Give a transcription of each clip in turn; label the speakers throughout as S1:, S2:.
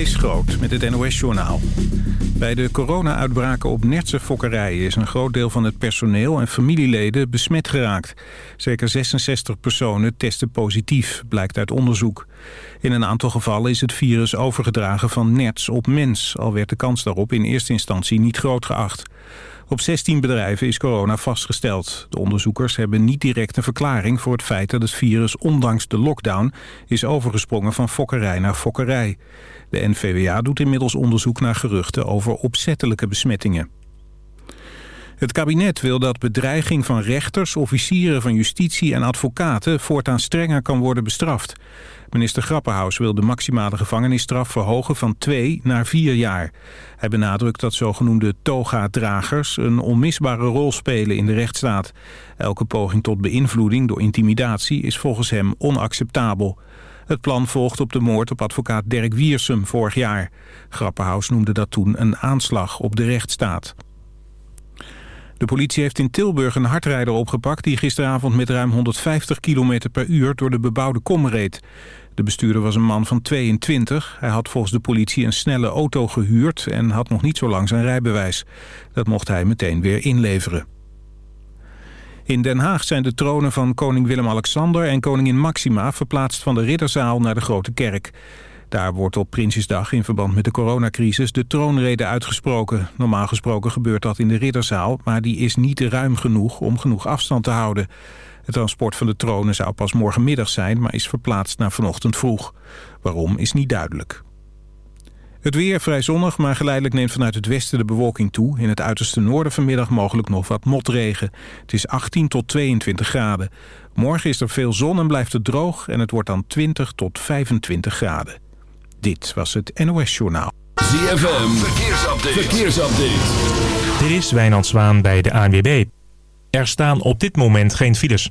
S1: Kees Groot met het NOS-journaal. Bij de corona-uitbraken op Nertse fokkerijen is een groot deel van het personeel en familieleden besmet geraakt. Zeker 66 personen testen positief, blijkt uit onderzoek. In een aantal gevallen is het virus overgedragen van nerts op mens, al werd de kans daarop in eerste instantie niet groot geacht. Op 16 bedrijven is corona vastgesteld. De onderzoekers hebben niet direct een verklaring voor het feit dat het virus ondanks de lockdown is overgesprongen van fokkerij naar fokkerij. De NVWA doet inmiddels onderzoek naar geruchten over opzettelijke besmettingen. Het kabinet wil dat bedreiging van rechters, officieren van justitie en advocaten voortaan strenger kan worden bestraft. Minister Grapperhaus wil de maximale gevangenisstraf verhogen van twee naar vier jaar. Hij benadrukt dat zogenoemde toga-dragers een onmisbare rol spelen in de rechtsstaat. Elke poging tot beïnvloeding door intimidatie is volgens hem onacceptabel. Het plan volgt op de moord op advocaat Dirk Wiersum vorig jaar. Grapperhaus noemde dat toen een aanslag op de rechtsstaat. De politie heeft in Tilburg een hardrijder opgepakt... die gisteravond met ruim 150 km per uur door de bebouwde kom reed. De bestuurder was een man van 22. Hij had volgens de politie een snelle auto gehuurd... en had nog niet zo lang zijn rijbewijs. Dat mocht hij meteen weer inleveren. In Den Haag zijn de tronen van koning Willem-Alexander en koningin Maxima... verplaatst van de Ridderzaal naar de Grote Kerk. Daar wordt op Prinsjesdag in verband met de coronacrisis de troonrede uitgesproken. Normaal gesproken gebeurt dat in de Ridderzaal, maar die is niet ruim genoeg om genoeg afstand te houden. Het transport van de tronen zou pas morgenmiddag zijn, maar is verplaatst naar vanochtend vroeg. Waarom is niet duidelijk. Het weer vrij zonnig, maar geleidelijk neemt vanuit het westen de bewolking toe. In het uiterste noorden vanmiddag mogelijk nog wat motregen. Het is 18 tot 22 graden. Morgen is er veel zon en blijft het droog en het wordt dan 20 tot 25 graden. Dit was het NOS Journaal.
S2: ZFM, verkeersupdate. verkeersupdate.
S3: Dit is Wijnand Zwaan bij de ANWB. Er staan op dit moment geen files.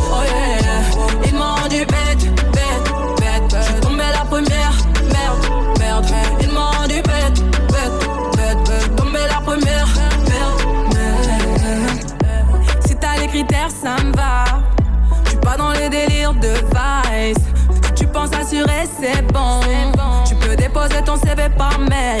S4: mad.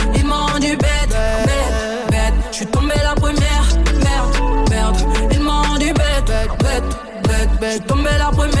S4: Rendu bête, bête, bête. Je suis tombée la première. Merde, merde. Ils m'ont rendu bête, bête, bête, bête. Je suis tombée la première.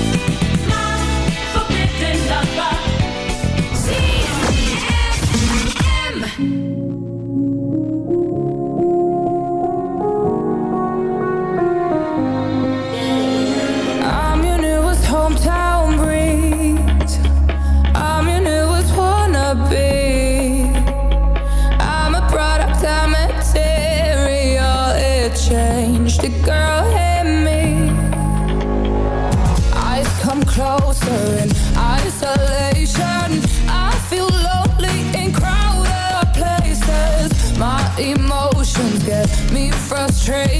S5: Bye. take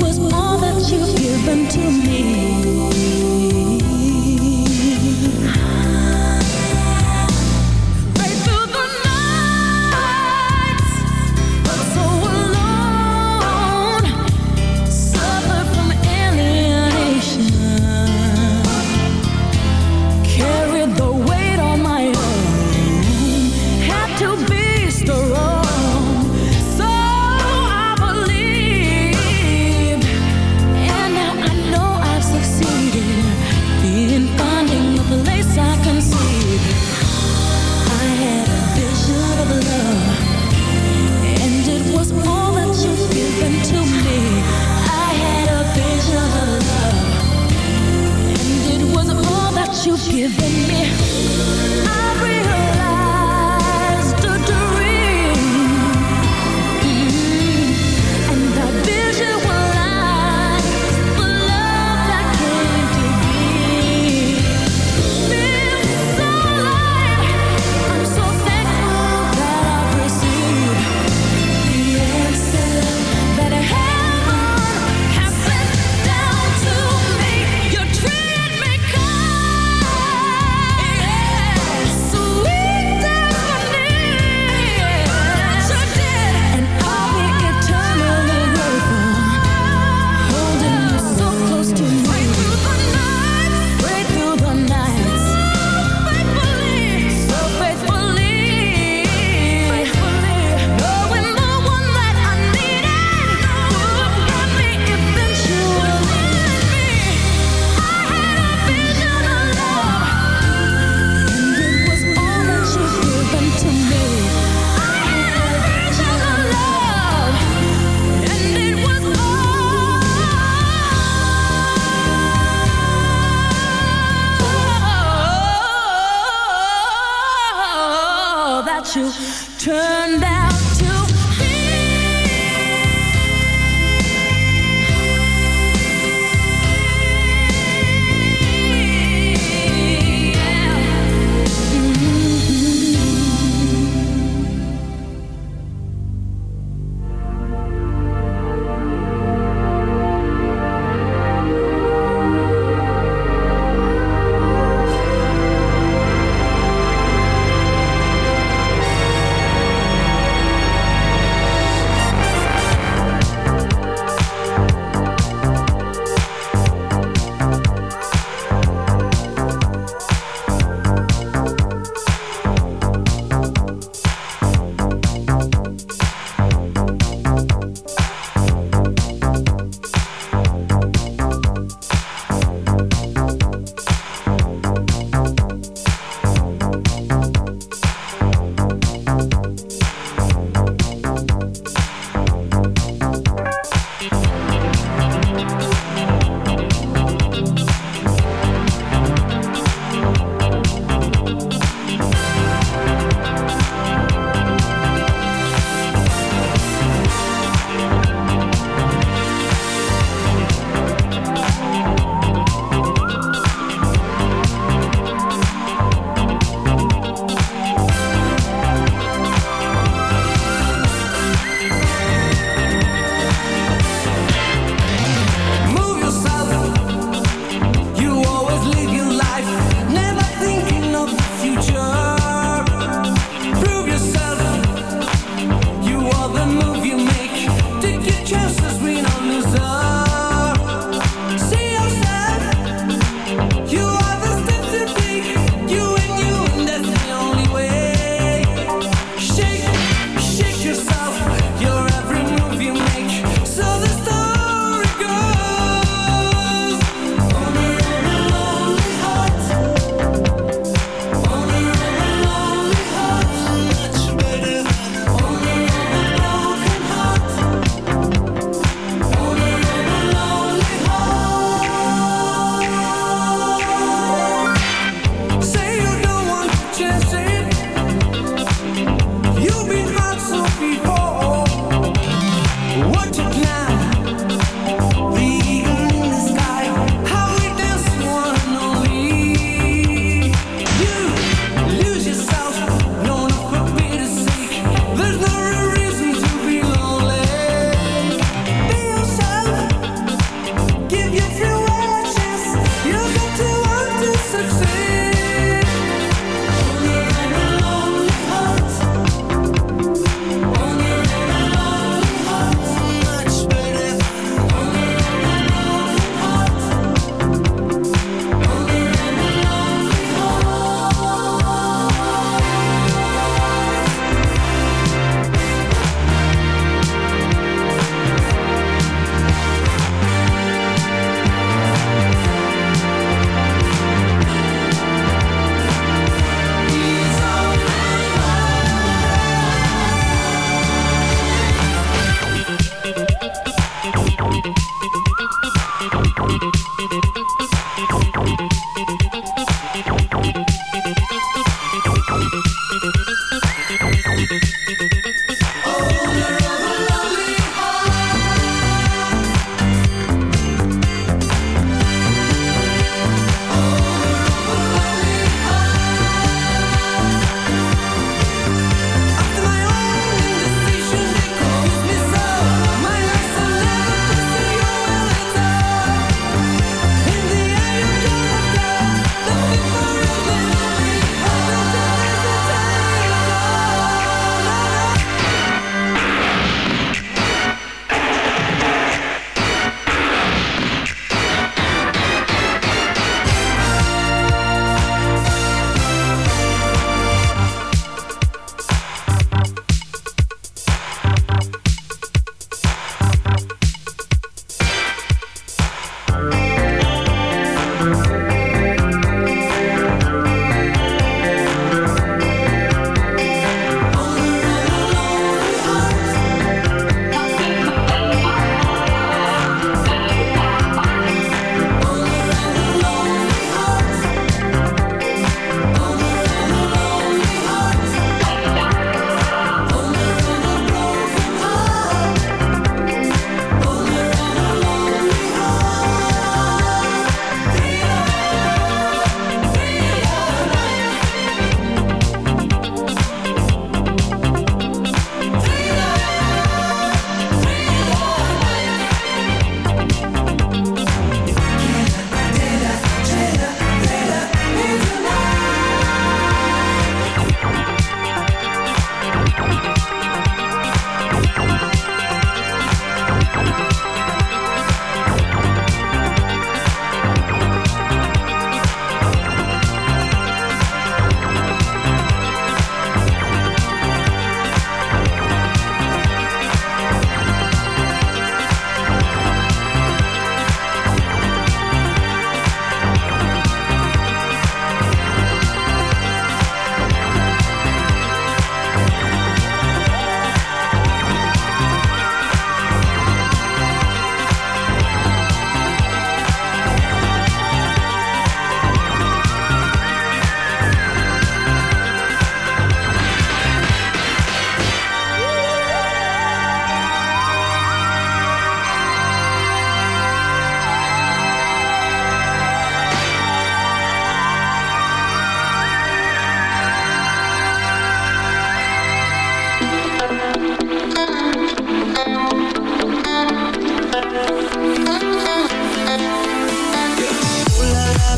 S6: was all that you've given to me.